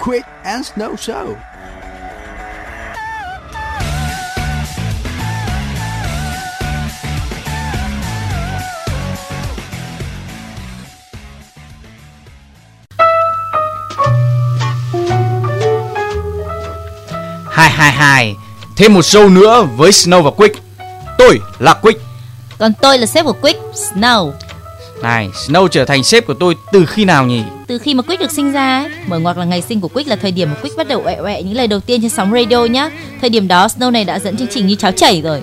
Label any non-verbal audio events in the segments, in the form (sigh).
Quick and Snow Show. hai hai hai thêm một show nữa với Snow và Quick. Tôi là Quick. Còn tôi là sếp của Quick, Snow. Này, Snow trở thành sếp của tôi từ khi nào nhỉ? Từ khi mà Quick được sinh ra ấy, mở ngoặc là ngày sinh của Quick là thời điểm mà Quick bắt đầu ọe ọe những lời đầu tiên trên sóng radio nhá. Thời điểm đó Snow này đã dẫn chương trình như cháo chảy rồi.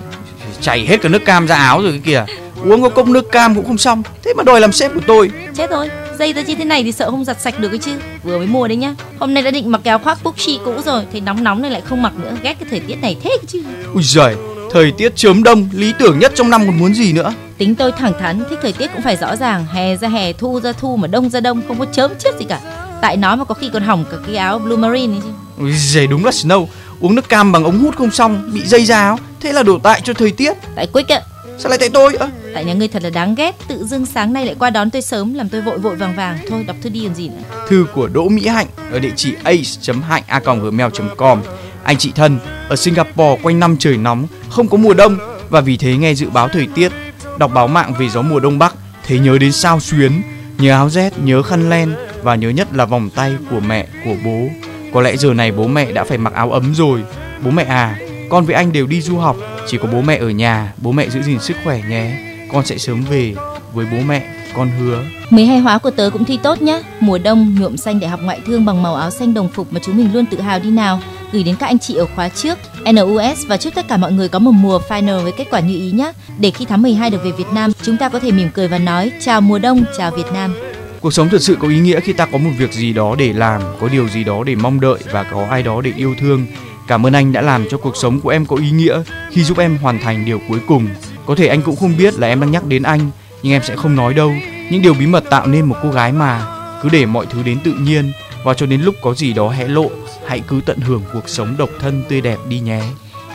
Chảy hết cả nước cam ra áo rồi cái kìa. Uống có cốc nước cam cũng không xong. Thế mà đòi làm sếp của tôi. Chết rồi, dây ra như thế này thì sợ không giặt sạch được cái chứ. Vừa mới mua đấy nhá. Hôm nay đã định mặc áo khoác Puxi cũ rồi, thấy nóng nóng này lại không mặc nữa. Ghét cái thời tiết này thế chứ. Ui giời, thời tiết chớm đông, lý tưởng nhất trong năm còn muốn gì nữa. Tính tôi thẳng thắn, thích thời tiết cũng phải rõ ràng, hè ra hè, thu ra thu mà đông ra đông, không có chớm chết gì cả. Tại nó mà có khi còn hỏng cả cái áo Blue Marine ấy chứ. Ui giời, đúng là Snow. Uống nước cam bằng ống hút không xong, bị dây ra áo. Thế là đổ tại cho thời tiết. Tại Quick ạ. Sao lại tại tôi? Ơ, Tại nhà ngươi thật là đáng ghét, tự dưng sáng nay lại qua đón tôi sớm, làm tôi vội vội vàng vàng. Thôi đọc thư đi còn gì nữa. thư của Đỗ Mỹ Hạnh ở địa chỉ ace.hạnh@gmail.com. Anh chị thân, ở Singapore quanh năm trời nóng, không có mùa đông và vì thế nghe dự báo thời tiết, đọc báo mạng vì gió mùa đông bắc, thấy nhớ đến sao xuyến, nhớ áo rét, nhớ khăn len và nhớ nhất là vòng tay của mẹ, của bố. Có lẽ giờ này bố mẹ đã phải mặc áo ấm rồi. Bố mẹ à, con với anh đều đi du học, chỉ có bố mẹ ở nhà, bố mẹ giữ gìn sức khỏe nhé. Con sẽ sớm về với bố mẹ, con hứa. 12 hóa của tớ cũng thi tốt nhá. Mùa đông nhuộm xanh để học ngoại thương bằng màu áo xanh đồng phục mà chúng mình luôn tự hào đi nào. Gửi đến các anh chị ở khóa trước NUS và chúc tất cả mọi người có một mùa final với kết quả như ý nhé. Để khi tháng 12 được về Việt Nam, chúng ta có thể mỉm cười và nói chào mùa đông, chào Việt Nam. Cuộc sống thật sự có ý nghĩa khi ta có một việc gì đó để làm, có điều gì đó để mong đợi và có ai đó để yêu thương. Cảm ơn anh đã làm cho cuộc sống của em có ý nghĩa khi giúp em hoàn thành điều cuối cùng. Có thể anh cũng không biết là em đang nhắc đến anh, nhưng em sẽ không nói đâu. Những điều bí mật tạo nên một cô gái mà cứ để mọi thứ đến tự nhiên và cho đến lúc có gì đó hé lộ, hãy cứ tận hưởng cuộc sống độc thân tươi đẹp đi nhé.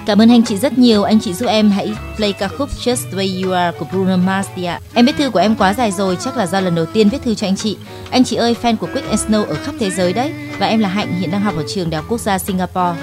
Cảm ơn anh chị rất nhiều, anh chị giúp em hãy play ca khúc Just the Way You Are của Bruno Mars đi ạ. Em viết thư của em quá dài rồi, chắc là do lần đầu tiên viết thư cho anh chị. Anh chị ơi, fan của Quick and Snow ở khắp thế giới đấy. Và em là Hạnh, hiện đang học ở trường Đại học Quốc gia Singapore.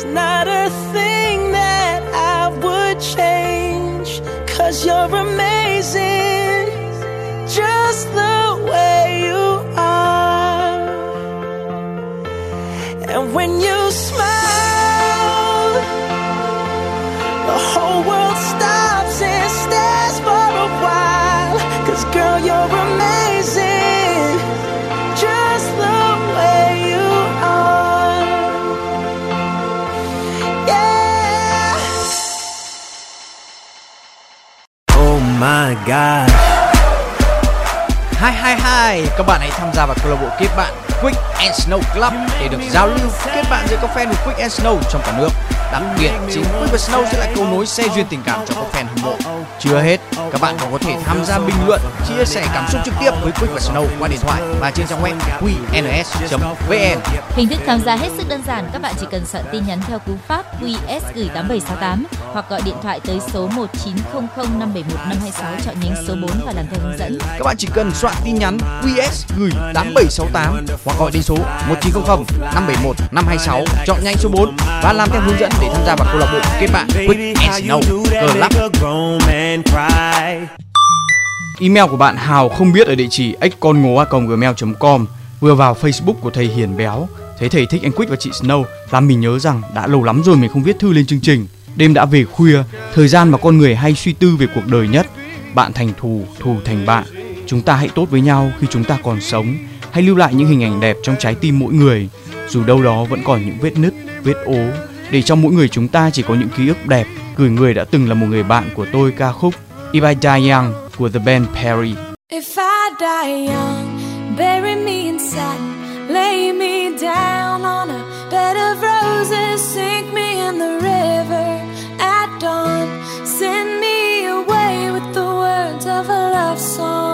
There's not a thing that I would change, cause you're amazing. Just the god. Hai hai hai, các bạn hãy tham gia vào câu lạc bộ kết bạn Quick and Snow Club để được giao lưu kết bạn giữa các fan của Quick and Snow trong cả nước. Đặc biệt, chính Quick và Snow sẽ là cầu nối xe duyên tình cảm cho các fan hâm mộ. Chưa hết, các bạn còn có thể tham gia bình luận, chia sẻ cảm xúc trực tiếp với Quick và Snow qua điện thoại và trên trang web qns.vn. Hình thức tham gia hết sức đơn giản, các bạn chỉ cần soạn tin nhắn theo cú pháp QS gửi 8768 hoặc gọi điện thoại tới số 1900 571 526 chọn nhánh số 4 và làm theo hướng dẫn. Các bạn chỉ cần soạn tin nhắn QS gửi 8768 hoặc gọi đến số 1900 571 526 chọn nhanh số 4 và làm theo hướng dẫn để tham gia vào câu lạc bộ kết bạn Quick and Snow Club. Email của bạn Hào không biết ở địa chỉ xconngố@gmail.com. Vừa vào Facebook của thầy Hiền Béo, thấy thầy thích anh Quick và chị Snow, làm mình nhớ rằng đã lâu lắm rồi mình không viết thư lên chương trình. Đêm đã về khuya, thời gian mà con người hay suy tư về cuộc đời nhất. Bạn thành thù, thù thành bạn. Chúng ta hãy tốt với nhau khi chúng ta còn sống. Hãy lưu lại những hình ảnh đẹp trong trái tim mỗi người, dù đâu đó vẫn còn những vết nứt, vết ố. Để trong mỗi người chúng ta chỉ có những ký ức đẹp. Gửi người đã từng là một người bạn của tôi ca khúc If I Die Young của The Band Perry. If I die young, bury me in satin, lay me down on a bed of roses, sink me in the river at dawn, send me away with the words of a love song.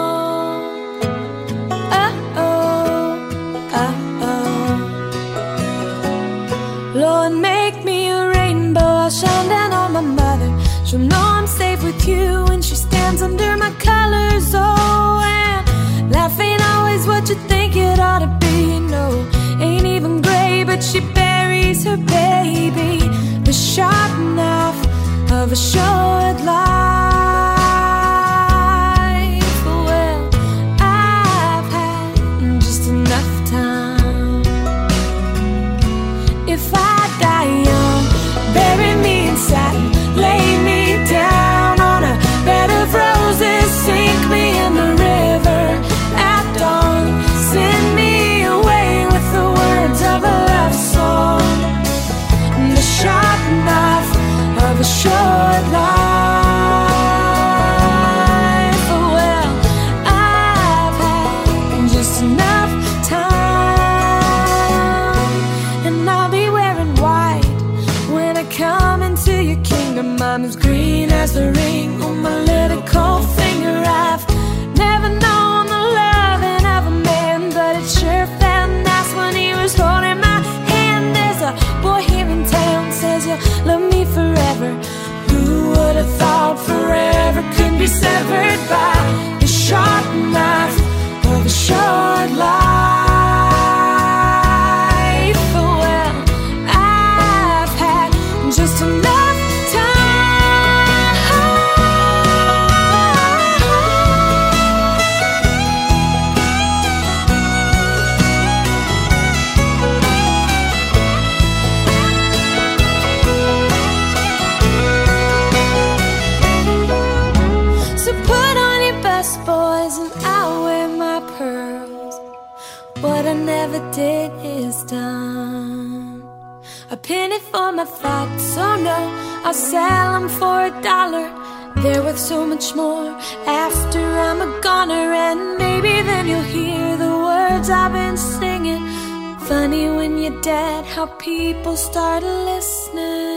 She'll know I'm safe with you when she stands under my colors. Oh, and life ain't always what you think it ought to be. No, ain't even gray, but she buries her baby. The sharp knife of a short life. Of have thought forever could be severed by the sharp knife of a short life? Well, I've had just enough much more after I'm a goner, and maybe then you'll hear the words I've been singing. Funny when you're dead, how people start listening.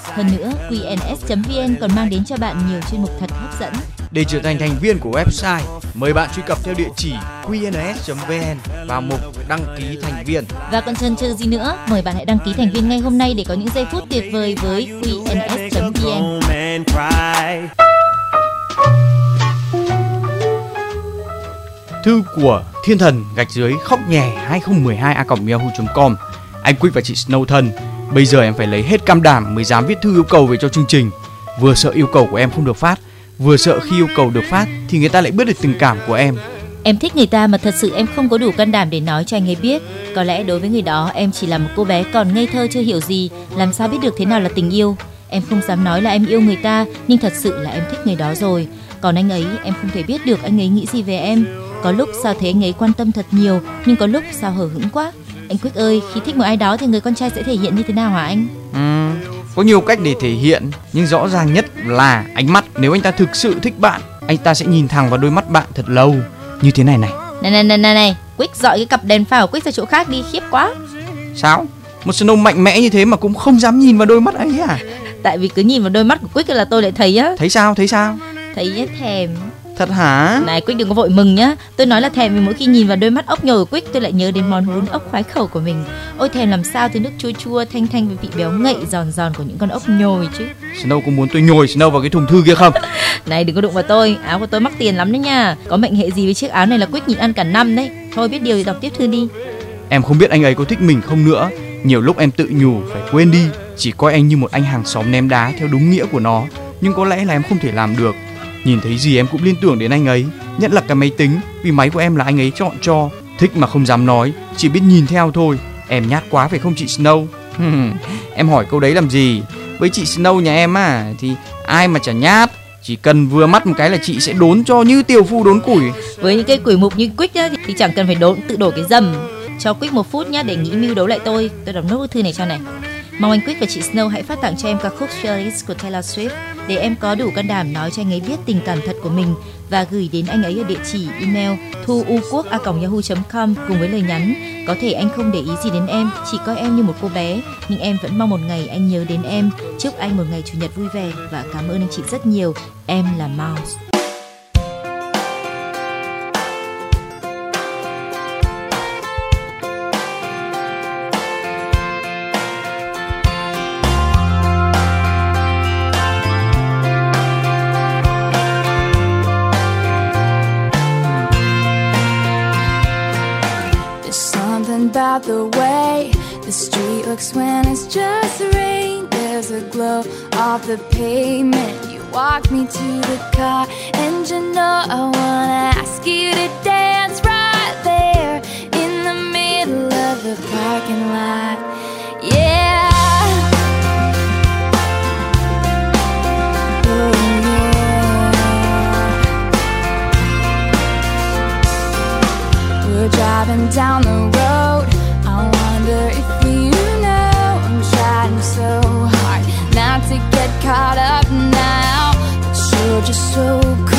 Hơn nữa, qns.vn còn mang đến cho bạn nhiều chuyên mục thật hấp dẫn. Để trở thành thành viên của website, mời bạn truy cập theo địa chỉ qns.vn vào mục đăng ký thành viên. Và còn chần chừ gì nữa, mời bạn hãy đăng ký thành viên ngay hôm nay để có những giây phút tuyệt vời với qns.vn. Thư của Thiên Thần gạch dưới khóc nhè 2012 a yahoo.com. Anh Quick và chị Snow thân, bây giờ em phải lấy hết cam đảm mới dám viết thư yêu cầu về cho chương trình. Vừa sợ yêu cầu của em không được phát, vừa sợ khi yêu cầu được phát thì người ta lại biết được tình cảm của em. Em thích người ta mà thật sự em không có đủ can đảm để nói cho anh ấy biết. Có lẽ đối với người đó em chỉ là một cô bé còn ngây thơ chưa hiểu gì, làm sao biết được thế nào là tình yêu. Em không dám nói là em yêu người ta, nhưng thật sự là em thích người đó rồi. Còn anh ấy, em không thể biết được anh ấy nghĩ gì về em. Có lúc sao thấy anh ấy quan tâm thật nhiều, nhưng có lúc sao hờ hững quá. Anh Quick ơi, khi thích một ai đó thì người con trai sẽ thể hiện như thế nào hả anh? Ừm, có nhiều cách để thể hiện, nhưng rõ ràng nhất là ánh mắt. Nếu anh ta thực sự thích bạn, anh ta sẽ nhìn thẳng vào đôi mắt bạn thật lâu, như thế này này. Này này này này này, Quick dọi cái cặp đèn pha của Quick ra chỗ khác đi, khiếp quá. Sao? Một Snow mạnh mẽ như thế mà cũng không dám nhìn vào đôi mắt ấy à? Tại vì cứ nhìn vào đôi mắt của Quick là tôi lại thấy á, Thấy sao? Thấy sao? thấy thèm. Thật hả? Này Quick đừng có vội mừng nhá Tôi nói là thèm vì mỗi khi nhìn vào đôi mắt ốc nhồi của Quick Tôi lại nhớ đến món bún ốc khoái khẩu của mình Ôi thèm làm sao từ nước chua chua thanh thanh với vị béo ngậy giòn giòn của những con ốc nhồi chứ Snow có muốn tôi nhồi Snow vào cái thùng thư kia không? (laughs) Này đừng có đụng vào tôi Áo của tôi mắc tiền lắm đấy nha Có mệnh hệ gì với chiếc áo này là Quick nhịn ăn cả năm đấy Thôi biết điều thì đọc tiếp thư đi Em không biết anh ấy có thích mình không nữa. Nhiều lúc em tự nhủ phải quên đi, chỉ coi anh như một anh hàng xóm ném đá theo đúng nghĩa của nó. Nhưng có lẽ là em không thể làm được. Nhìn thấy gì em cũng liên tưởng đến anh ấy, nhất là cái máy tính, vì máy của em là anh ấy chọn cho. Thích mà không dám nói, chỉ biết nhìn theo thôi. Em nhát quá phải không chị Snow? em hỏi câu đấy làm gì? Với chị Snow nhà em à, thì ai mà chả nhát. Chỉ cần vừa mắt một cái là chị sẽ đốn cho như tiểu phu đốn củi. Với những cây củi mục như Quick thì chẳng cần phải đốn tự đổ cái dầm Cho Quick một phút nhá để nghĩ mưu đấu lại tôi Tôi đọc nốt bức thư này cho này Mong anh quyết và chị Snow hãy phát tặng cho em ca khúc Fearless của Taylor Swift để em có đủ can đảm nói cho anh ấy biết tình cảm thật của mình và gửi đến anh ấy ở địa chỉ email thuuquoc@yahoo.com cùng với lời nhắn có thể anh không để ý gì đến em, chỉ coi em như một cô bé, nhưng em vẫn mong một ngày anh nhớ đến em. Chúc anh một ngày chủ nhật vui vẻ và cảm ơn anh chị rất nhiều. Em là Mouse. About the way the street looks when it's just rain. There's a glow off the pavement. You walk me to the car, and you know I wanna ask you to dance right there in the middle of the parking lot. Yeah. Oh, yeah. We're driving down the road. Caught up now. But you're just so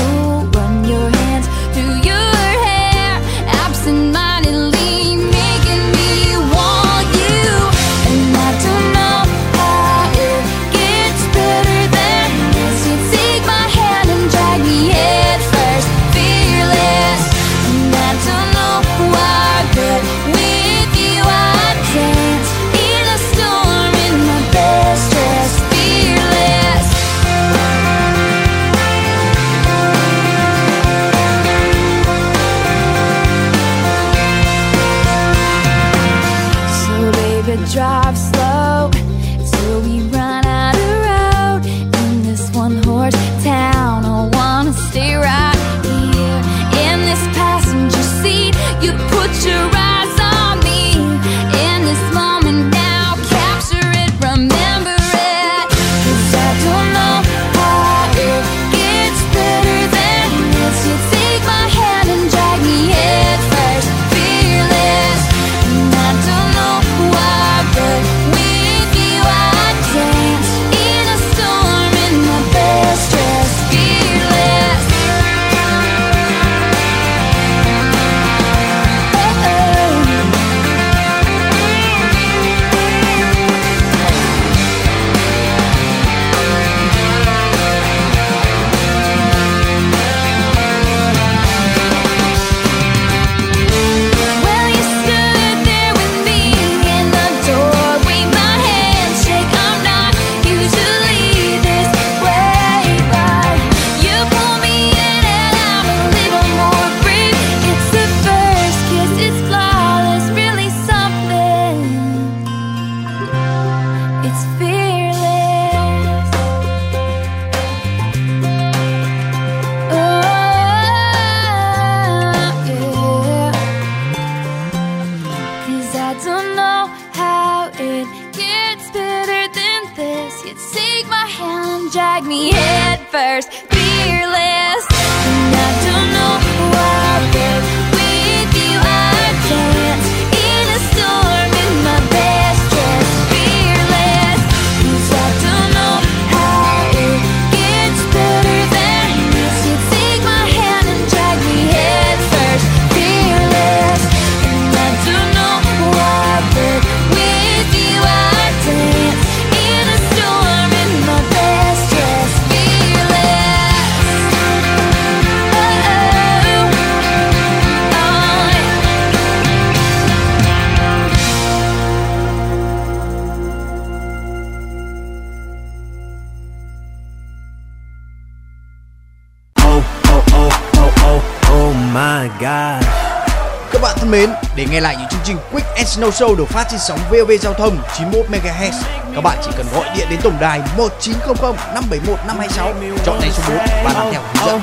Snow Show được phát trên sóng VOV Giao thông 91 MHz, các bạn chỉ cần gọi điện đến tổng đài 1900 571 526, chọn ngay số 4 và làm theo hướng dẫn.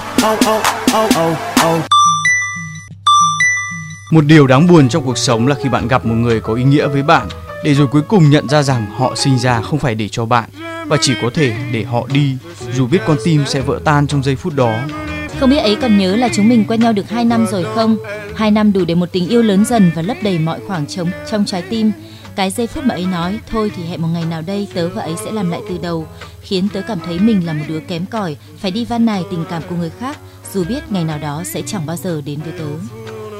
Một điều đáng buồn trong cuộc sống là khi bạn gặp một người có ý nghĩa với bạn, để rồi cuối cùng nhận ra rằng họ sinh ra không phải để cho bạn và chỉ có thể để họ đi, dù biết con tim sẽ vỡ tan trong giây phút đó. Không biết ấy còn nhớ là chúng mình quen nhau được 2 năm rồi không? 2 năm đủ để một tình yêu lớn dần và lấp đầy mọi khoảng trống trong trái tim. Cái giây phút mà ấy nói, thôi thì hẹn một ngày nào đây tớ và ấy sẽ làm lại từ đầu, khiến tớ cảm thấy mình là một đứa kém cỏi, phải đi van nài tình cảm của người khác, dù biết ngày nào đó sẽ chẳng bao giờ đến với tớ.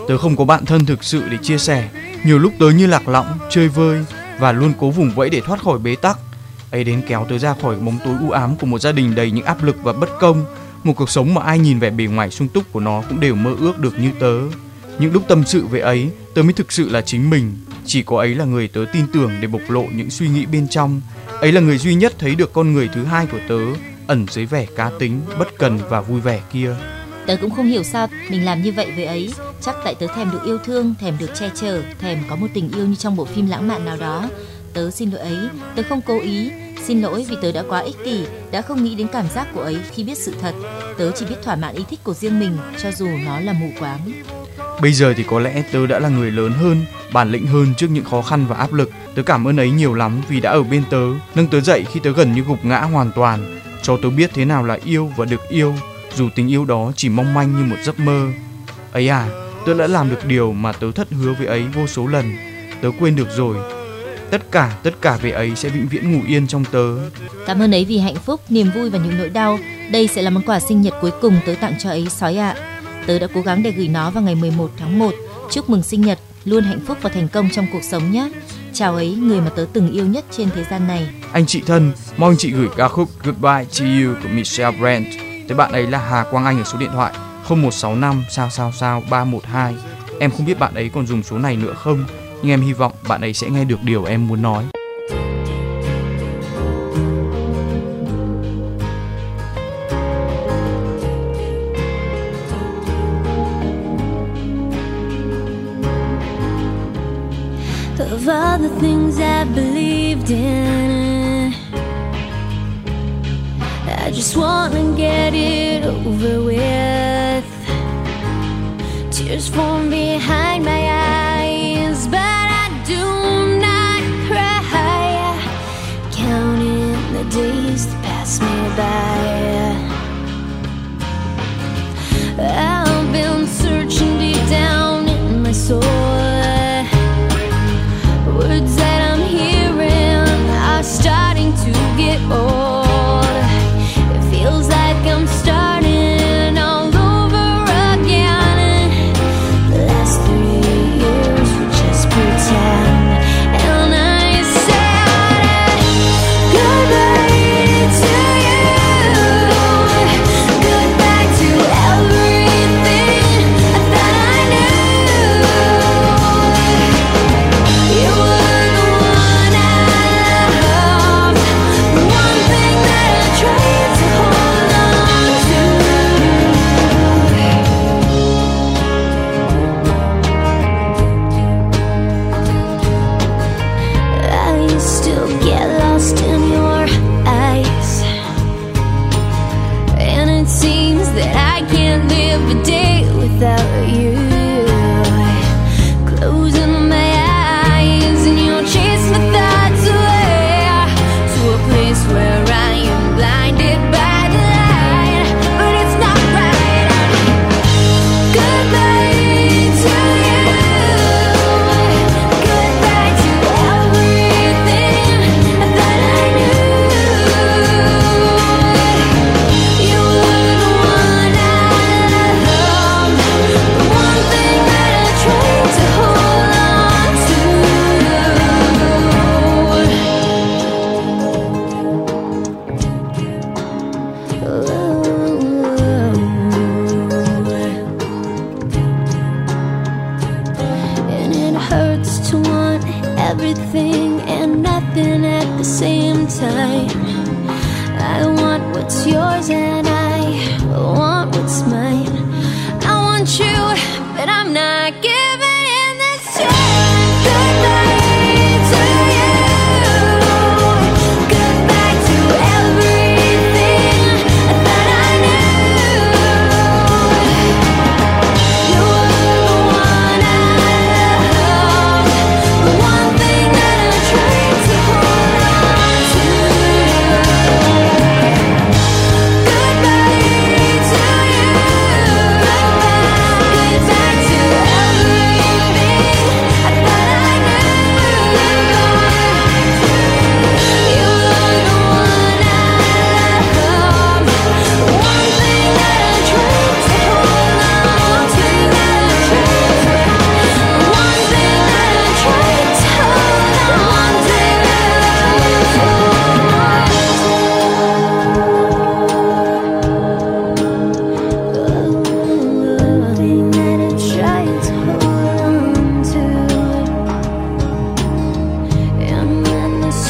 Tớ không có bạn thân thực sự để chia sẻ, nhiều lúc tớ như lạc lõng, chơi vơi và luôn cố vùng vẫy để thoát khỏi bế tắc. Ấy đến kéo tớ ra khỏi bóng tối u ám của một gia đình đầy những áp lực và bất công, một cuộc sống mà ai nhìn vẻ bề ngoài sung túc của nó cũng đều mơ ước được như tớ. Những lúc tâm sự với ấy, tớ mới thực sự là chính mình. Chỉ có ấy là người tớ tin tưởng để bộc lộ những suy nghĩ bên trong. Ấy là người duy nhất thấy được con người thứ hai của tớ, ẩn dưới vẻ cá tính, bất cần và vui vẻ kia. Tớ cũng không hiểu sao mình làm như vậy với ấy. Chắc tại tớ thèm được yêu thương, thèm được che chở, thèm có một tình yêu như trong bộ phim lãng mạn nào đó. Tớ xin lỗi ấy, tớ không cố ý. Xin lỗi vì tớ đã quá ích kỷ, đã không nghĩ đến cảm giác của ấy khi biết sự thật. Tớ chỉ biết thỏa mãn ý thích của riêng mình, cho dù nó là mù quáng. Bây giờ thì có lẽ tớ đã là người lớn hơn, bản lĩnh hơn trước những khó khăn và áp lực. Tớ cảm ơn ấy nhiều lắm vì đã ở bên tớ, nâng tớ dậy khi tớ gần như gục ngã hoàn toàn, cho tớ biết thế nào là yêu và được yêu, dù tình yêu đó chỉ mong manh như một giấc mơ. Ấy à, tớ đã làm được điều mà tớ thất hứa với ấy vô số lần. Tớ quên được rồi. Tất cả, tất cả về ấy sẽ vĩnh viễn ngủ yên trong tớ. Cảm ơn ấy vì hạnh phúc, niềm vui và những nỗi đau. Đây sẽ là món quà sinh nhật cuối cùng tớ tặng cho ấy sói ạ. Tớ đã cố gắng để gửi nó vào ngày 11 tháng 1. Chúc mừng sinh nhật, luôn hạnh phúc và thành công trong cuộc sống nhé. Chào ấy, người mà tớ từng yêu nhất trên thế gian này. Anh chị thân, mong chị gửi ca khúc Goodbye to You của Michelle Brandt tới bạn ấy là Hà Quang Anh ở số điện thoại 0165 sao sao sao 312. Em không biết bạn ấy còn dùng số này nữa không, nhưng em hy vọng bạn ấy sẽ nghe được điều em muốn nói. of all the things I believed in. I just wanna get it over with. Tears form behind my eyes, by.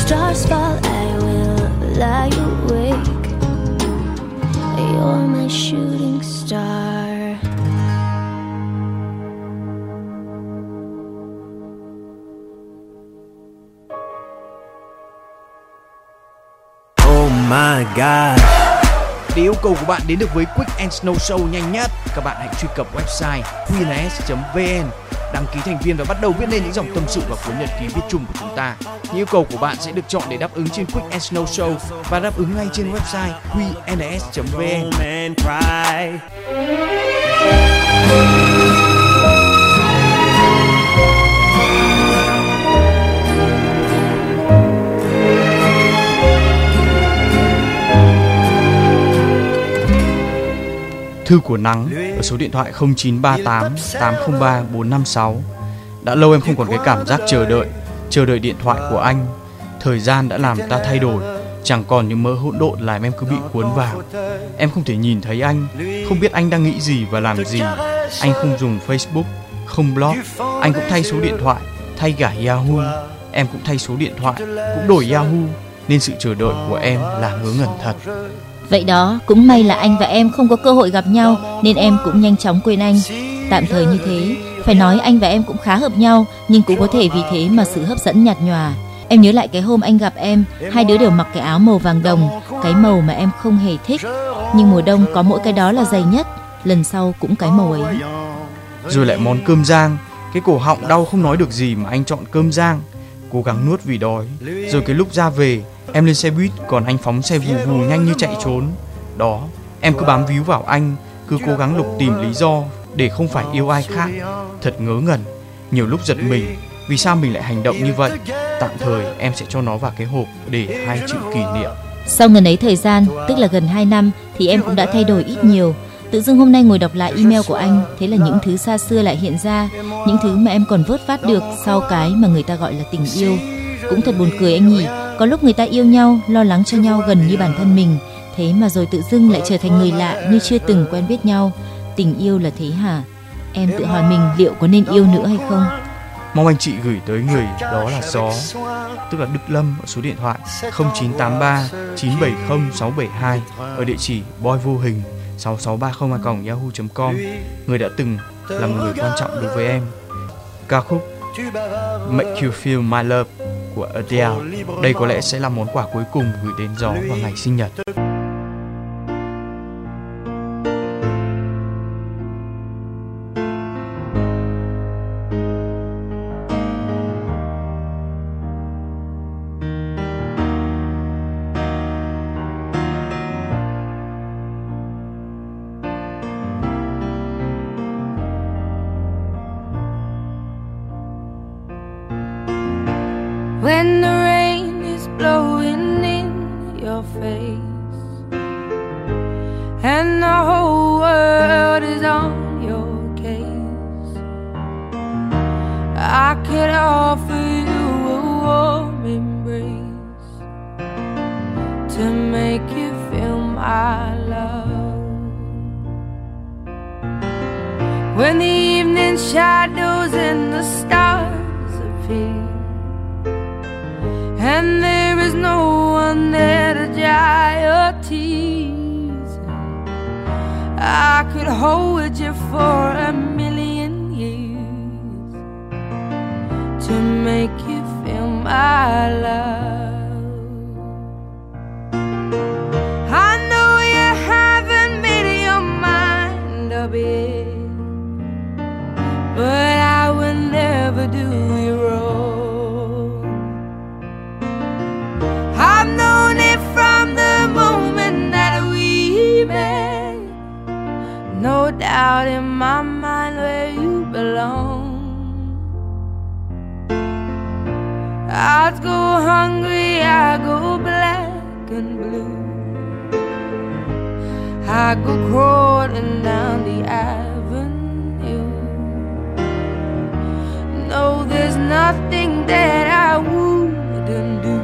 stars fall, I will lie awake. You're my shooting star. Oh my god. Để yêu cầu của bạn đến được với Quick and Snow Show nhanh nhất, các bạn hãy truy cập website qls.vn đăng ký thành viên và bắt đầu viết lên những dòng tâm sự vào cuốn nhật ký viết chung của chúng ta. Những yêu cầu của bạn sẽ được chọn để đáp ứng trên Quick and Snow Show và đáp ứng ngay trên website qns.vn. Thư của Nắng ở số điện thoại 0938 803 456. Đã lâu em không còn cái cảm giác chờ đợi, chờ đợi điện thoại của anh. Thời gian đã làm ta thay đổi, chẳng còn những mơ hỗn độn làm em cứ bị cuốn vào. Em không thể nhìn thấy anh, không biết anh đang nghĩ gì và làm gì. Anh không dùng Facebook, không blog, anh cũng thay số điện thoại, thay cả Yahoo. Em cũng thay số điện thoại, cũng đổi Yahoo. Nên sự chờ đợi của em là ngớ ngẩn thật. Vậy đó, cũng may là anh và em không có cơ hội gặp nhau nên em cũng nhanh chóng quên anh. Tạm thời như thế, phải nói anh và em cũng khá hợp nhau nhưng cũng có thể vì thế mà sự hấp dẫn nhạt nhòa. Em nhớ lại cái hôm anh gặp em, hai đứa đều mặc cái áo màu vàng đồng, cái màu mà em không hề thích. Nhưng mùa đông có mỗi cái đó là dày nhất, lần sau cũng cái màu ấy. rồi lại món cơm rang cái cổ họng đau không nói được gì mà anh chọn cơm rang cố gắng nuốt vì đói. Rồi cái lúc ra về em lên xe buýt còn anh phóng xe vù vù nhanh như chạy trốn. Đó em cứ bám víu vào anh cứ cố gắng lục tìm lý do để không phải yêu ai khác. Thật ngớ ngẩn nhiều lúc giật mình vì sao mình lại hành động như vậy? Tạm thời em sẽ cho nó vào cái hộp để hai chữ kỷ niệm. Sau ngần ấy thời gian, tức là gần 2 năm thì em cũng đã thay đổi ít nhiều. Tự dưng hôm nay ngồi đọc lại email của anh, thế là những thứ xa xưa lại hiện ra, những thứ mà em còn vớt vát được sau cái mà người ta gọi là tình yêu. Cũng thật buồn cười anh nhỉ, có lúc người ta yêu nhau, lo lắng cho nhau gần như bản thân mình, thế mà rồi tự dưng lại trở thành người lạ như chưa từng quen biết nhau. Tình yêu là thế hả? Em tự hỏi mình liệu có nên yêu nữa hay không? Mong anh chị gửi tới người đó là Gió Tức là Đức Lâm ở số điện thoại 0983 970 672 Ở địa chỉ boy vô hình 6630 yahoo.com Người đã từng là một người quan trọng đối với em. Ca khúc Make You Feel My Love của Adele. Đây có lẽ sẽ là món quà cuối cùng gửi đến Gió vào ngày sinh nhật. And there is no one there to dry your tears. I could hold you for a million years to make you feel my love. Doubt in my mind where you belong. I'd go hungry, I go black and blue. I go crawling down the avenue. No, there's nothing that I wouldn't do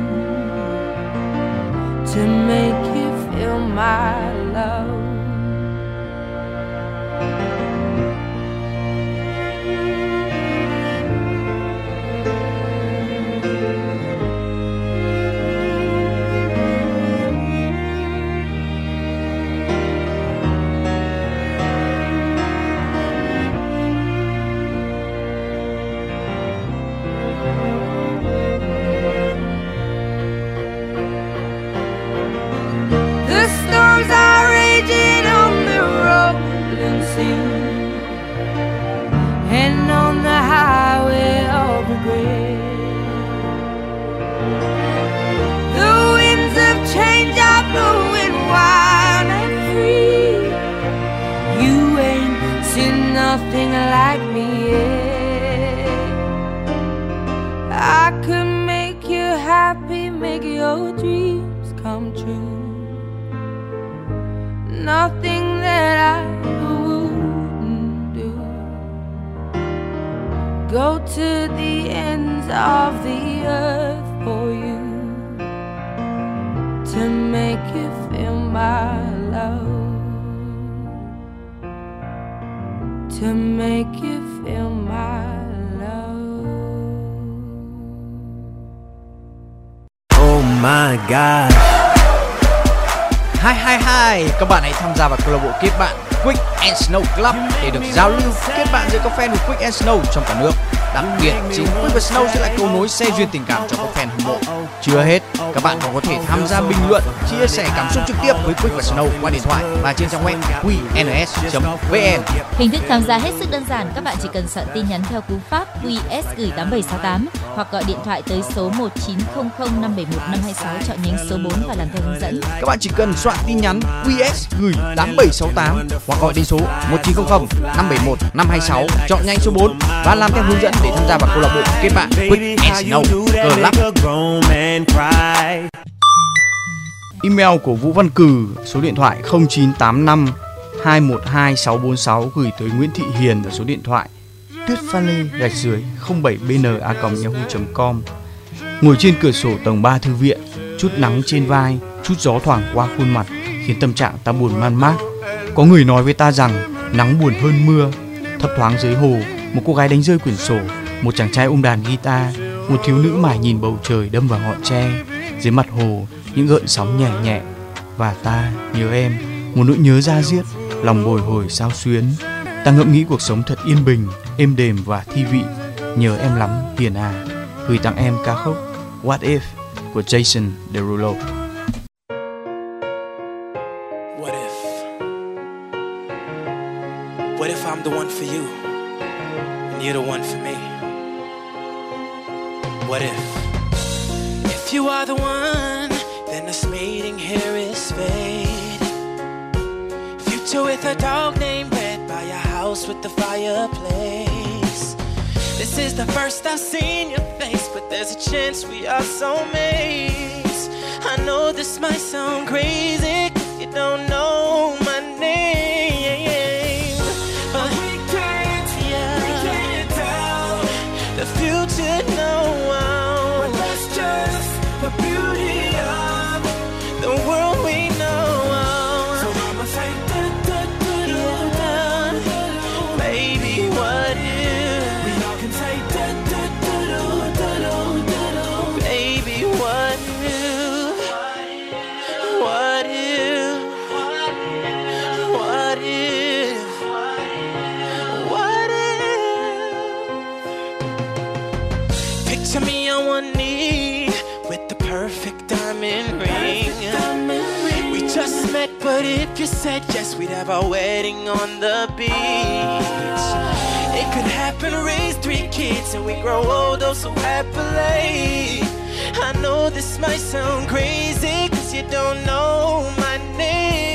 to make you feel my love. Like me. Yeah. I could make you happy, make your dreams come true. Nothing that I wouldn't do. Go to the ends of the earth for you to make you feel my To make you feel my love. Oh my god. Hi hi hi, các bạn hãy tham gia vào câu lạc bộ kết bạn Quick and Snow Club để được giao lưu kết bạn giữa các fan của Quick and Snow trong cả nước. Đặc biệt, chính Quick và Snow sẽ là cầu nối xe duyên tình cảm cho các fan hâm mộ. Chưa hết, các bạn còn có thể tham gia bình luận, chia sẻ cảm xúc trực tiếp với Quick và Snow qua điện thoại và trên trang web qns.vn. Hình thức tham gia hết sức đơn giản, các bạn chỉ cần soạn tin nhắn theo cú pháp QS gửi 8768 hoặc gọi điện thoại tới số 1900 571 526 chọn nhánh số 4 và làm theo hướng dẫn. Các bạn chỉ cần soạn tin nhắn QS gửi 8768 hoặc gọi đến số 1900 571 526 chọn nhanh số 4 và làm theo hướng dẫn để tham gia vào câu lạc bộ kết bạn Quick and Snow Club and cry? Email của Vũ Văn Cử, số điện thoại 0985 212 646 gửi tới Nguyễn Thị Hiền ở số điện thoại tuyết pha lê gạch dưới 07bn a yahoo.com ngồi trên cửa sổ tầng 3 thư viện chút nắng trên vai chút gió thoảng qua khuôn mặt khiến tâm trạng ta buồn man mác. Có người nói với ta rằng nắng buồn hơn mưa. Thấp thoáng dưới hồ một cô gái đánh rơi quyển sổ một chàng trai ôm đàn guitar một thiếu nữ mải nhìn bầu trời đâm vào ngọn tre. Dưới mặt hồ, những gợn sóng nhẹ nhẹ. Và ta, nhớ em, một nỗi nhớ da diết, lòng bồi hồi sao xuyến. Ta ngẫm nghĩ cuộc sống thật yên bình, êm đềm và thi vị. Nhớ em lắm, hiền à. Gửi tặng em ca khúc What If của Jason Derulo. What if? What if I'm the one for you, and you're the one for me? What if? If you are the one, then this meeting here is fate. Future with a dog named Red by your house with the fireplace. This is the first I've seen your face, but there's a chance we are soulmates. I know this might sound crazy 'cause you don't know said yes, we'd have our wedding on the beach. It could happen, raise three kids, and we grow old oh so happily. I know this might sound crazy, cause you don't know my name.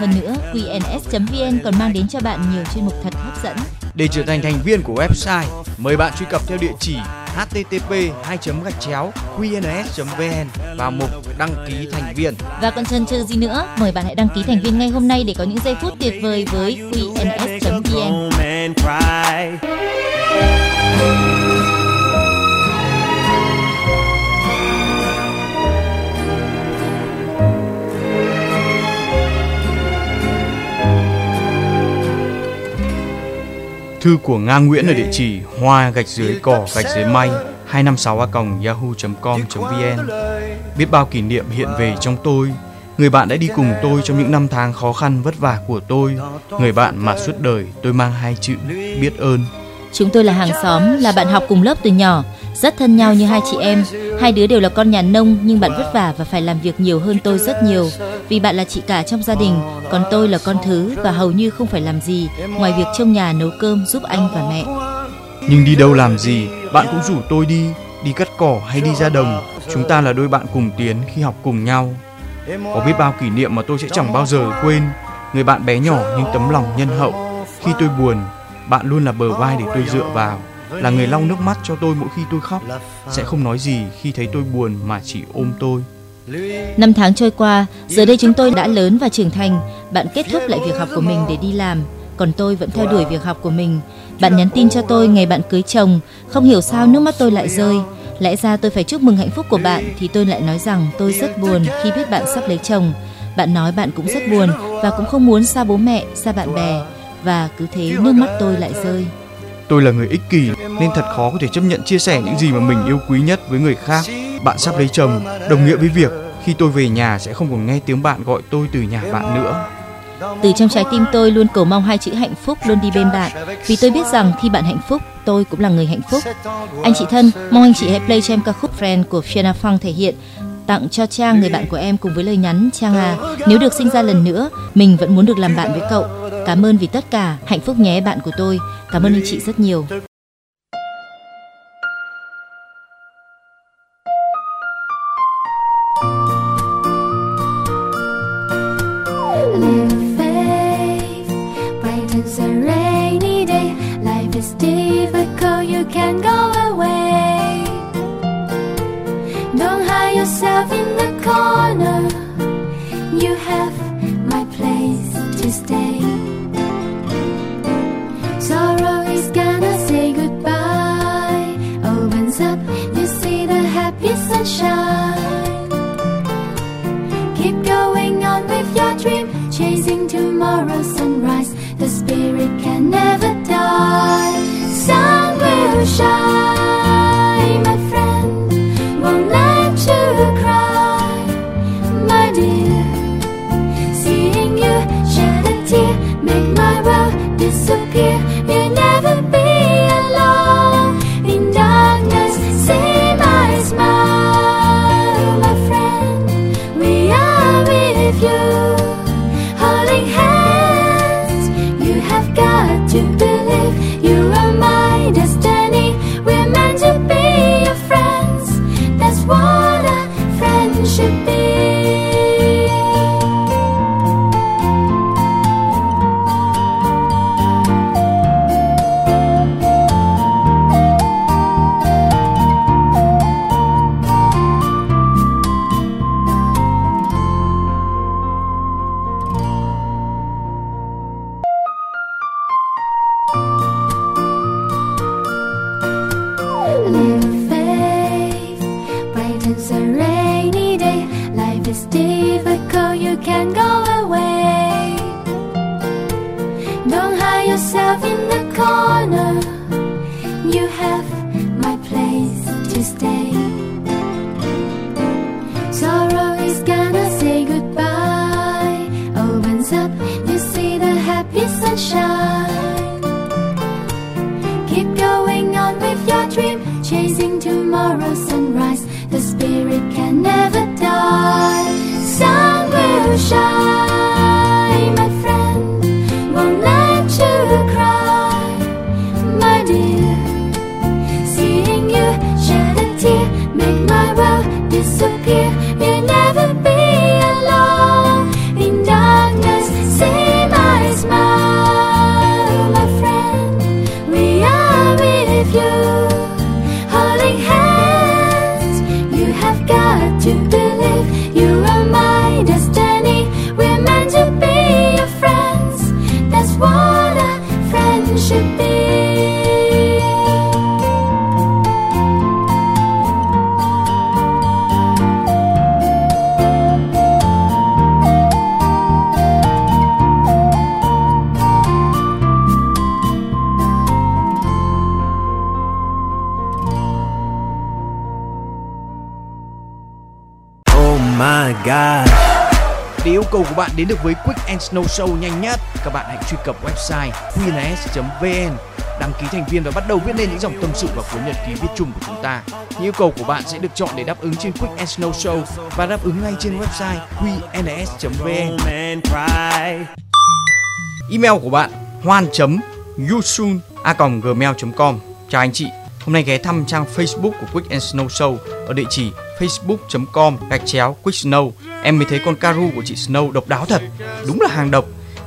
Hơn nữa, qns.vn còn mang đến cho bạn nhiều chuyên mục thật hấp dẫn. Để trở thành thành viên của website, mời bạn truy cập theo địa chỉ http 2 gạch chéo qns.vn vào mục đăng ký thành viên. Và còn chần chừ gì nữa, mời bạn hãy đăng ký thành viên ngay hôm nay để có những giây phút tuyệt vời với qns.vn. Thư của Nga Nguyễn ở địa chỉ hoa gạch dưới cỏ gạch dưới may 256 a yahoo.com.vn Biết bao kỷ niệm hiện về trong tôi Người bạn đã đi cùng tôi trong những năm tháng khó khăn vất vả của tôi. Người bạn mà suốt đời tôi mang hai chữ biết ơn. Chúng tôi là hàng xóm, là bạn học cùng lớp từ nhỏ, rất thân nhau như hai chị em. Hai đứa đều là con nhà nông nhưng bạn vất vả và phải làm việc nhiều hơn tôi rất nhiều. Vì bạn là chị cả trong gia đình, còn tôi là con thứ và hầu như không phải làm gì. Ngoài việc trong nhà nấu cơm giúp anh và mẹ. Nhưng đi đâu làm gì? Bạn cũng rủ tôi đi. Đi cắt cỏ hay đi ra đồng. Chúng ta là đôi bạn cùng tiến khi học cùng nhau. Có biết bao kỷ niệm mà tôi sẽ chẳng bao giờ quên. Người bạn bé nhỏ nhưng tấm lòng nhân hậu. Khi tôi buồn Bạn luôn là bờ vai để tôi dựa vào. Là người lau nước mắt cho tôi mỗi khi tôi khóc Sẽ không nói gì khi thấy tôi buồn mà chỉ ôm tôi Năm tháng trôi qua, giờ đây chúng tôi đã lớn và trưởng thành. Bạn kết thúc lại việc học của mình để đi làm, còn tôi vẫn theo đuổi việc học của mình. Bạn nhắn tin cho tôi ngày bạn cưới chồng, không hiểu sao nước mắt tôi lại rơi. Lẽ ra tôi phải chúc mừng hạnh phúc của bạn thì tôi lại nói rằng tôi rất buồn khi biết bạn sắp lấy chồng. Bạn nói bạn cũng rất buồn và cũng không muốn xa bố mẹ, xa bạn bè và cứ thế nước mắt tôi lại rơi. Tôi là người ích kỷ nên thật khó có thể chấp nhận chia sẻ những gì mà mình yêu quý nhất với người khác. Bạn sắp lấy chồng đồng nghĩa với việc khi tôi về nhà sẽ không còn nghe tiếng bạn gọi tôi từ nhà bạn nữa. Từ trong trái tim tôi luôn cầu mong hai chữ hạnh phúc luôn đi bên bạn vì tôi biết rằng khi bạn hạnh phúc tôi cũng là người hạnh phúc. Anh chị thân, mong anh chị hãy play cho em ca khúc Friend của Fiona Fang thể hiện tặng cho Trang, người bạn của em cùng với lời nhắn, Trang à nếu được sinh ra lần nữa, mình vẫn muốn được làm bạn với cậu. Cảm ơn vì tất cả, hạnh phúc nhé bạn của tôi. Cảm ơn anh chị rất nhiều. Của bạn đến được với Quick and Snow Show nhanh nhất, các bạn hãy truy cập website qns.vn, đăng ký thành viên và bắt đầu viết lên những dòng tâm sự và cuốn nhật ký viết chung của chúng ta. Những yêu cầu của bạn sẽ được chọn để đáp ứng trên Quick and Snow Show và đáp ứng ngay trên website qns.vn. Email của bạn hoan.yusun gmail.com Chào anh chị, hôm nay ghé thăm trang Facebook của Quick and Snow Show ở địa chỉ facebook.com gạch chéo Quick Snow. Em mới thấy con Karu của chị Snow độc đáo thật, đúng là hàng độc.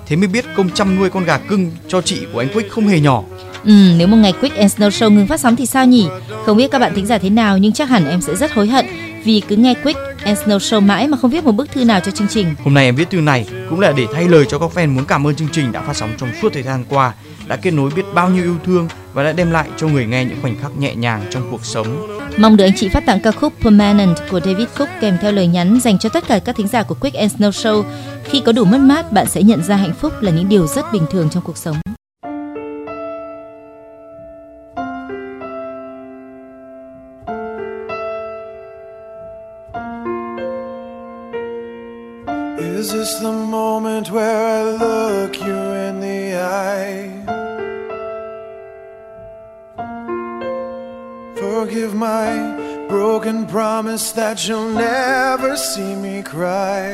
Thế mới biết công chăm nuôi con gà cưng cho chị của anh Quick không hề nhỏ. Ừ, nếu một ngày Quick and Snow Show ngừng phát sóng thì sao nhỉ? Không biết các bạn thính giả thế nào nhưng chắc hẳn em sẽ rất hối hận vì cứ nghe Quick and Snow Show mãi mà không viết một bức thư nào cho chương trình. Hôm nay em viết thư này cũng là để thay lời cho các fan muốn cảm ơn chương trình đã phát sóng trong suốt thời gian qua, đã kết nối biết bao nhiêu yêu thương và đã đem lại cho người nghe những khoảnh khắc nhẹ nhàng trong cuộc sống. Mong được anh chị phát tặng ca khúc Permanent của David Cook kèm theo lời nhắn dành cho tất cả các thính giả của Quick and Snow Show. Khi có đủ mất mát, bạn sẽ nhận ra hạnh phúc là những điều rất bình thường trong cuộc sống. Is this the moment where I look Forgive my broken promise that you'll never see me cry.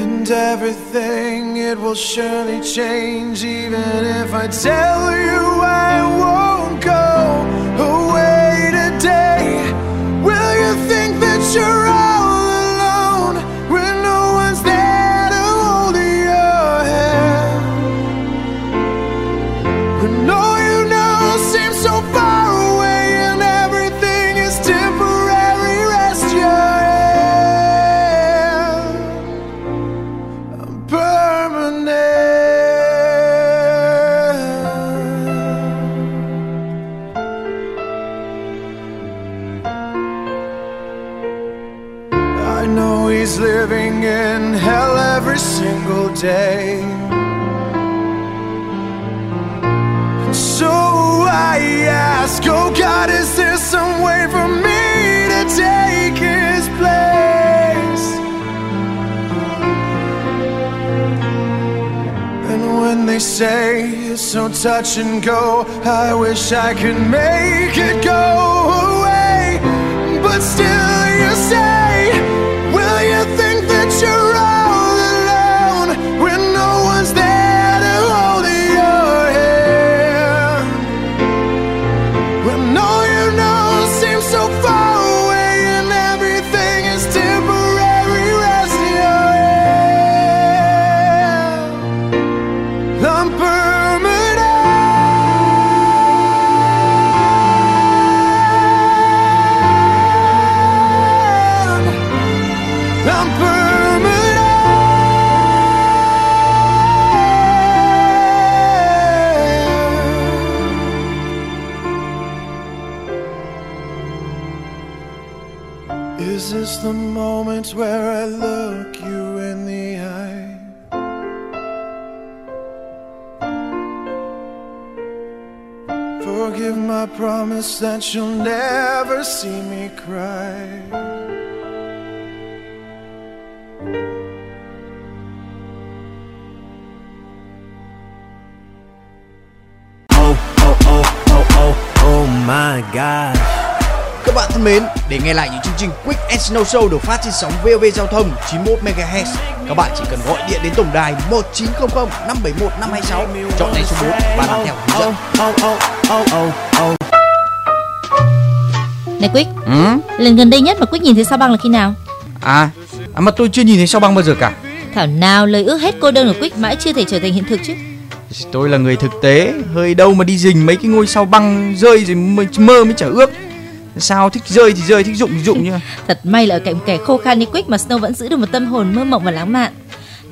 And everything it will surely change, even if I tell you I won't go away today. Will you think that you're all say it's so touch and go, I wish I could make it go away. But still, promise that you'll never see me cry. Oh, oh, oh, oh, oh, oh my god. Các bạn thân mến, để nghe lại những chương trình Quick and Snow Show được phát trên sóng VOV Giao thông 91 MHz, các bạn chỉ cần gọi điện đến tổng đài 1900 571 526, chọn ngay số 4 và làm theo hướng dẫn. Oh, oh, oh, oh, oh. Này Quick, Ừ? lần gần đây nhất mà Quick nhìn thấy sao băng là khi nào? À, à mà tôi chưa nhìn thấy sao băng bao giờ cả. Thảo nào lời ước hết cô đơn của Quick mãi chưa thể trở thành hiện thực chứ. Tôi là người thực tế, hơi đâu mà đi rình mấy cái ngôi sao băng rơi rồi mới mơ mới trả ước. Sao thích rơi thì rơi, thích dụng thì dụng chứ. (laughs) Thật may là ở cạnh kẻ khô khan như Quick mà Snow vẫn giữ được một tâm hồn mơ mộng và lãng mạn.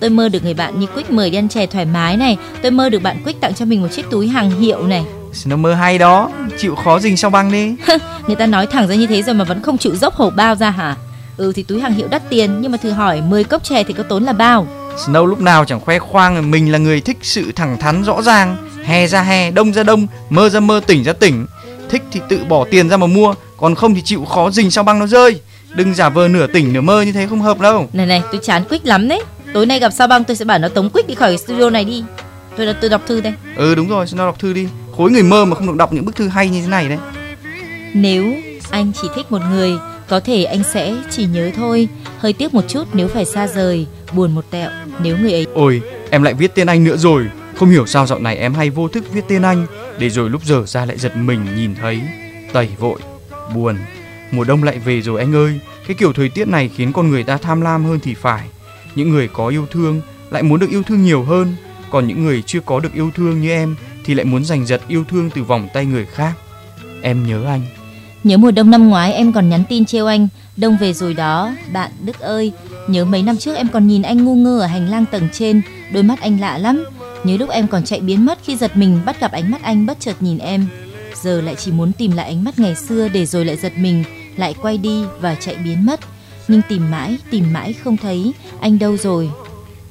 Tôi mơ được người bạn như Quick mời đi ăn chè thoải mái này. Tôi mơ được bạn Quick tặng cho mình một chiếc túi hàng hiệu này. Nó mơ hay đó, chịu khó rình sao băng đi. (laughs) Người ta nói thẳng ra như thế rồi mà vẫn không chịu dốc hổ bao ra hả? Ừ thì túi hàng hiệu đắt tiền nhưng mà thử hỏi 10 cốc chè thì có tốn là bao? Snow lúc nào chẳng khoe khoang mình là người thích sự thẳng thắn rõ ràng, hè ra hè, đông ra đông, mơ ra mơ, tỉnh ra tỉnh. Thích thì tự bỏ tiền ra mà mua, còn không thì chịu khó rình sao băng nó rơi. Đừng giả vờ nửa tỉnh nửa mơ như thế không hợp đâu. Này này, tôi chán Quick lắm đấy. Tối nay gặp sao băng tôi sẽ bảo nó tống Quick đi khỏi studio này đi. Tôi đã tôi đọc thư đây. Ừ đúng rồi, Snow đọc thư đi. Khối người mơ mà không được đọc những bức thư hay như thế này đấy. Nếu anh chỉ thích một người, có thể anh sẽ chỉ nhớ thôi. Hơi tiếc một chút nếu phải xa rời, buồn một tẹo nếu người ấy Ôi, em lại viết tên anh nữa rồi. Không hiểu sao dạo này em hay vô thức viết tên anh, để rồi lúc giờ ra lại giật mình nhìn thấy. Tẩy vội, buồn. Mùa đông lại về rồi anh ơi. Cái kiểu thời tiết này khiến con người ta tham lam hơn thì phải. Những người có yêu thương lại muốn được yêu thương nhiều hơn, còn những người chưa có được yêu thương như em thì lại muốn giành giật yêu thương từ vòng tay người khác. Em nhớ anh. Nhớ mùa đông năm ngoái em còn nhắn tin trêu anh Đông về rồi đó, bạn Đức ơi Nhớ mấy năm trước em còn nhìn anh ngu ngơ ở hành lang tầng trên Đôi mắt anh lạ lắm Nhớ lúc em còn chạy biến mất khi giật mình bắt gặp ánh mắt anh bất chợt nhìn em Giờ lại chỉ muốn tìm lại ánh mắt ngày xưa để rồi lại giật mình Lại quay đi và chạy biến mất Nhưng tìm mãi, tìm mãi không thấy Anh đâu rồi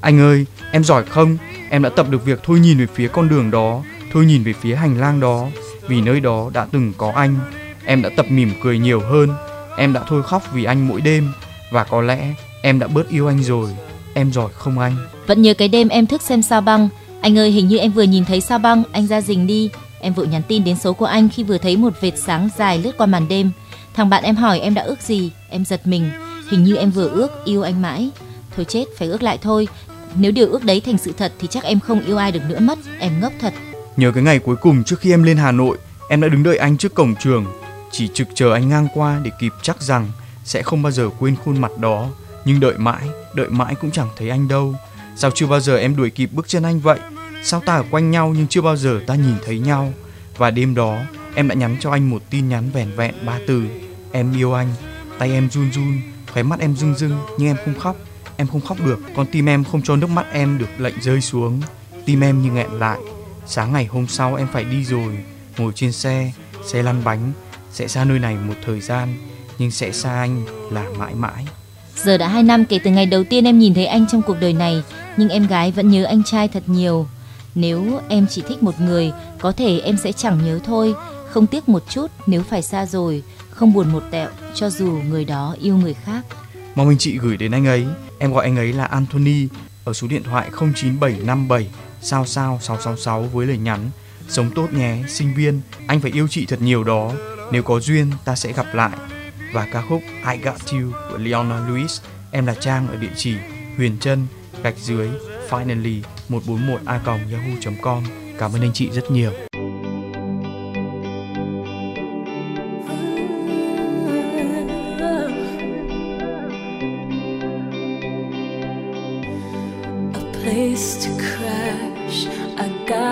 Anh ơi, em giỏi không? Em đã tập được việc thôi nhìn về phía con đường đó, thôi nhìn về phía hành lang đó, vì nơi đó đã từng có anh. Em đã tập mỉm cười nhiều hơn, em đã thôi khóc vì anh mỗi đêm và có lẽ em đã bớt yêu anh rồi. Em giỏi không anh? Vẫn nhớ cái đêm em thức xem sao băng. Anh ơi hình như em vừa nhìn thấy sao băng. Anh ra rình đi. Em vội nhắn tin đến số của anh khi vừa thấy một vệt sáng dài lướt qua màn đêm. Thằng bạn em hỏi em đã ước gì. Em giật mình. Hình như em vừa ước yêu anh mãi. Thôi chết phải ước lại thôi. Nếu điều ước đấy thành sự thật thì chắc em không yêu ai được nữa mất. Em ngốc thật. Nhớ cái ngày cuối cùng trước khi em lên Hà Nội, em đã đứng đợi anh trước cổng trường, chỉ trực chờ anh ngang qua để kịp chắc rằng sẽ không bao giờ quên khuôn mặt đó. Nhưng đợi mãi, đợi mãi cũng chẳng thấy anh đâu. Sao chưa bao giờ em đuổi kịp bước chân anh vậy? Sao ta ở quanh nhau nhưng chưa bao giờ ta nhìn thấy nhau? Và đêm đó, em đã nhắn cho anh một tin nhắn vẻn vẹn ba từ. Em yêu anh. Tay em run run, khóe mắt em rưng rưng nhưng em không khóc. Em không khóc được, con tim em không cho nước mắt em được lệnh rơi xuống. Tim em như nghẹn lại. Sáng ngày hôm sau em phải đi rồi, ngồi trên xe, xe lăn bánh, sẽ xa nơi này một thời gian, nhưng sẽ xa anh là mãi mãi. Giờ đã 2 năm kể từ ngày đầu tiên em nhìn thấy anh trong cuộc đời này, nhưng em gái vẫn nhớ anh trai thật nhiều. Nếu em chỉ thích một người, có thể em sẽ chẳng nhớ thôi, không tiếc một chút nếu phải xa rồi, không buồn một tẹo cho dù người đó yêu người khác. Mong anh chị gửi đến anh ấy, em gọi anh ấy là Anthony ở số điện thoại 09757 sao sao 666 với lời nhắn Sống tốt nhé, sinh viên, anh phải yêu chị thật nhiều đó. Nếu có duyên, ta sẽ gặp lại. Và ca khúc I Got You của Leona Lewis, em là Trang ở địa chỉ Huyền Trân, gạch dưới, finally 141 a yahoo.com. Cảm ơn anh chị rất nhiều. place to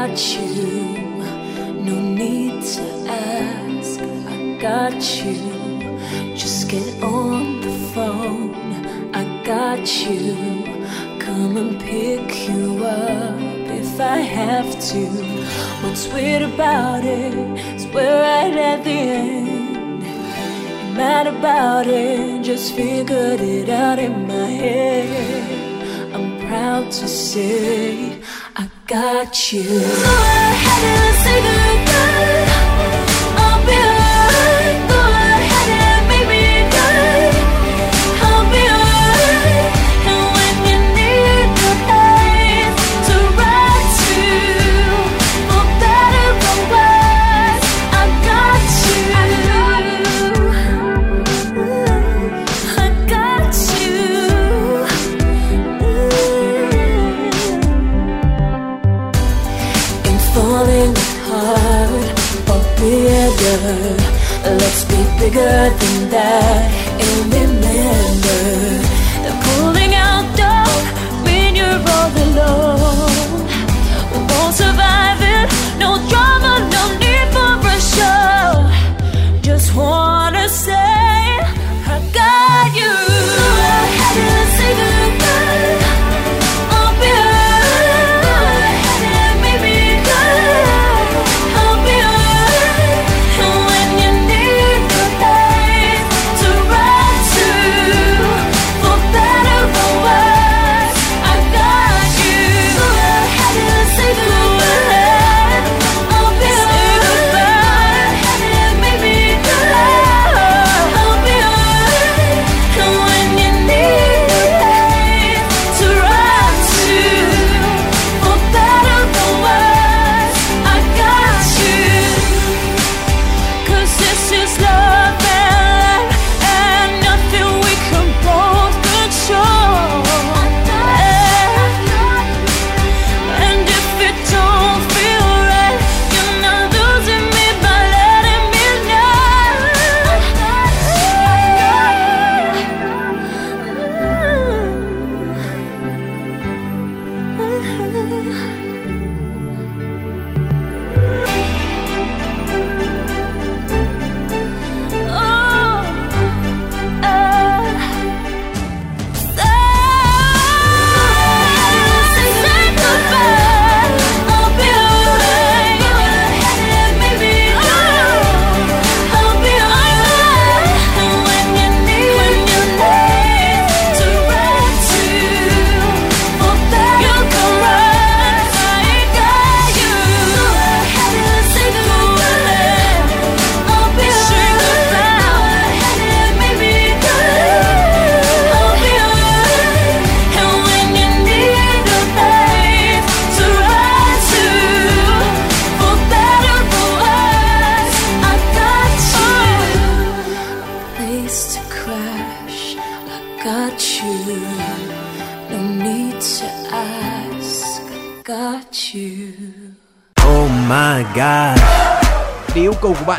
got you. No need to ask. I got you. Just get on the phone. I got you. Come and pick you up if I have to. What's weird about it is we're right at the end. Mad about it, just figured it out in my head. I'm proud to say got you. Go ahead and say goodbye.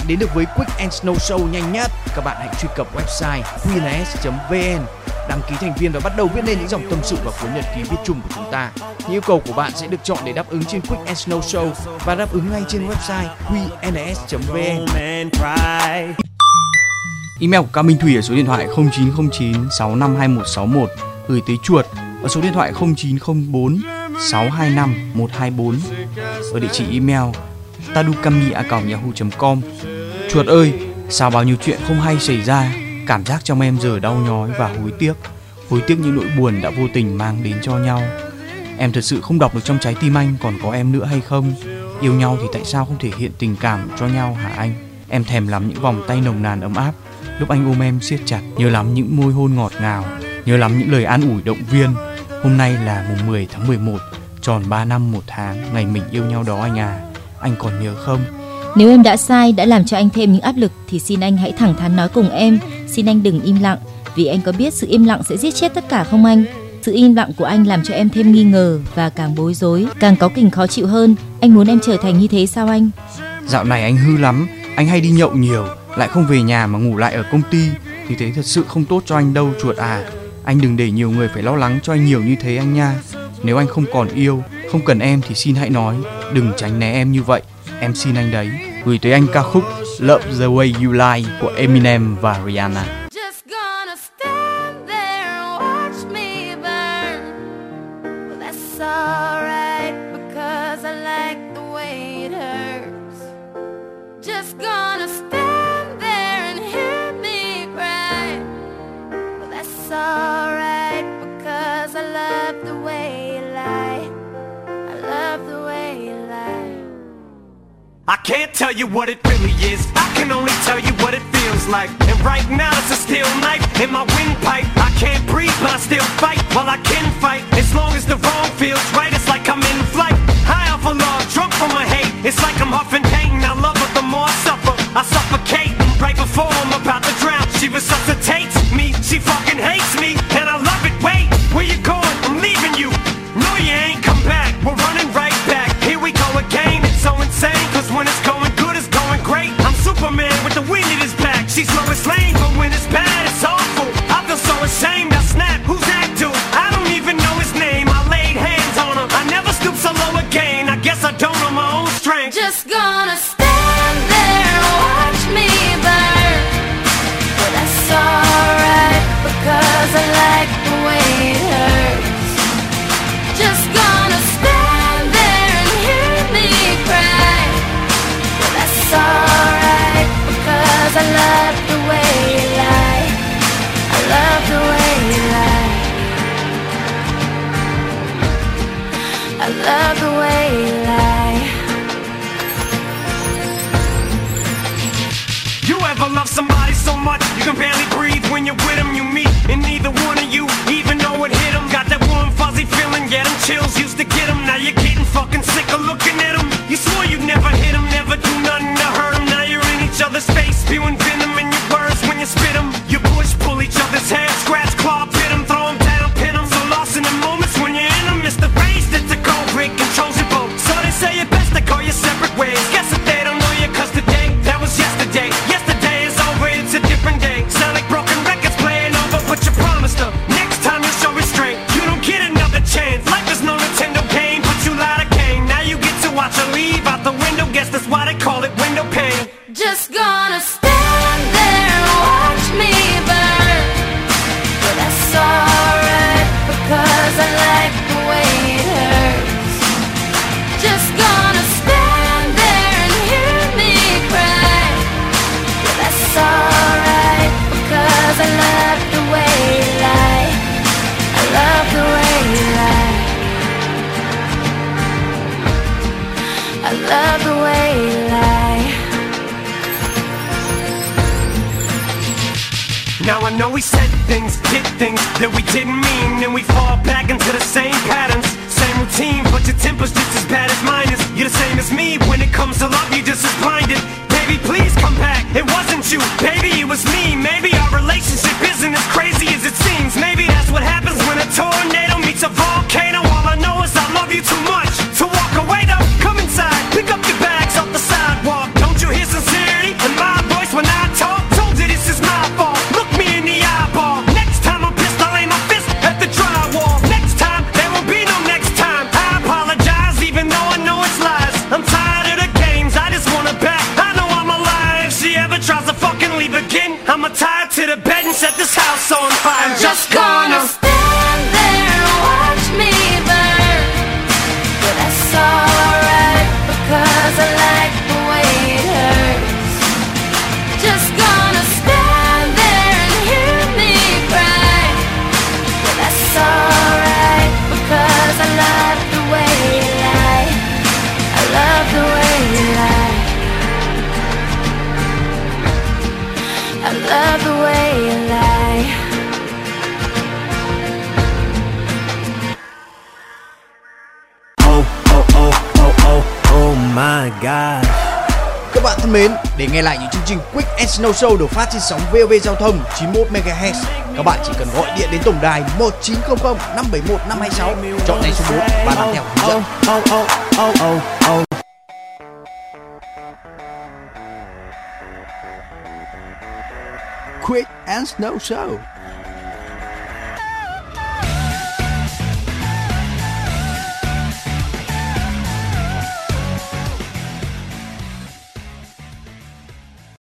Đến được với Quick and Snow Show nhanh nhất, các bạn hãy truy cập website qns.vn, đăng ký thành viên và bắt đầu viết lên những dòng tâm sự vào cuốn nhật ký viết chung của chúng ta. Những yêu cầu của bạn sẽ được chọn để đáp ứng trên Quick and Snow Show và đáp ứng ngay trên website qns.vn. Email của Cao Minh Thủy ở số điện thoại 0909 652161 gửi tới chuột ở số điện thoại 0904 625 124 ở địa chỉ email tadukami@yahoo.com. Chuột ơi, sao bao nhiêu chuyện không hay xảy ra, cảm giác trong em giờ đau nhói và hối tiếc, hối tiếc những nỗi buồn đã vô tình mang đến cho nhau. Em thật sự không đọc được trong trái tim anh còn có em nữa hay không? Yêu nhau thì tại sao không thể hiện tình cảm cho nhau hả anh? Em thèm lắm những vòng tay nồng nàn ấm áp lúc anh ôm em siết chặt, nhớ lắm những môi hôn ngọt ngào, nhớ lắm những lời an ủi động viên. Hôm nay là mùng 10 tháng 11, tròn 3 năm một tháng ngày mình yêu nhau đó anh à. Anh còn nhớ không? Nếu em đã sai, đã làm cho anh thêm những áp lực thì xin anh hãy thẳng thắn nói cùng em. Xin anh đừng im lặng, vì anh có biết sự im lặng sẽ giết chết tất cả không anh? Sự im lặng của anh làm cho em thêm nghi ngờ và càng bối rối, càng có kình khó chịu hơn. Anh muốn em trở thành như thế sao anh? Dạo này anh hư lắm, anh hay đi nhậu nhiều, lại không về nhà mà ngủ lại ở công ty thì thế thật sự không tốt cho anh đâu chuột à. Anh đừng để nhiều người phải lo lắng cho anh nhiều như thế anh nha. Nếu anh không còn yêu, không cần em thì xin hãy nói, đừng tránh né em như vậy. Em xin anh đấy. Gửi tới anh ca khúc Love the Way You Lie của Eminem và Rihanna. Tell you what it really is. I can only tell you what it feels like. And right now it's a steel knife in my windpipe. I can't breathe, but I still fight. While I can trình Quick and Snow Show được phát trên sóng VOV Giao thông 91 MHz. Các bạn chỉ cần gọi điện đến tổng đài 1900 571 526 chọn ngay số 4 và làm theo hướng dẫn. Oh, oh, oh, Quick and Snow Show.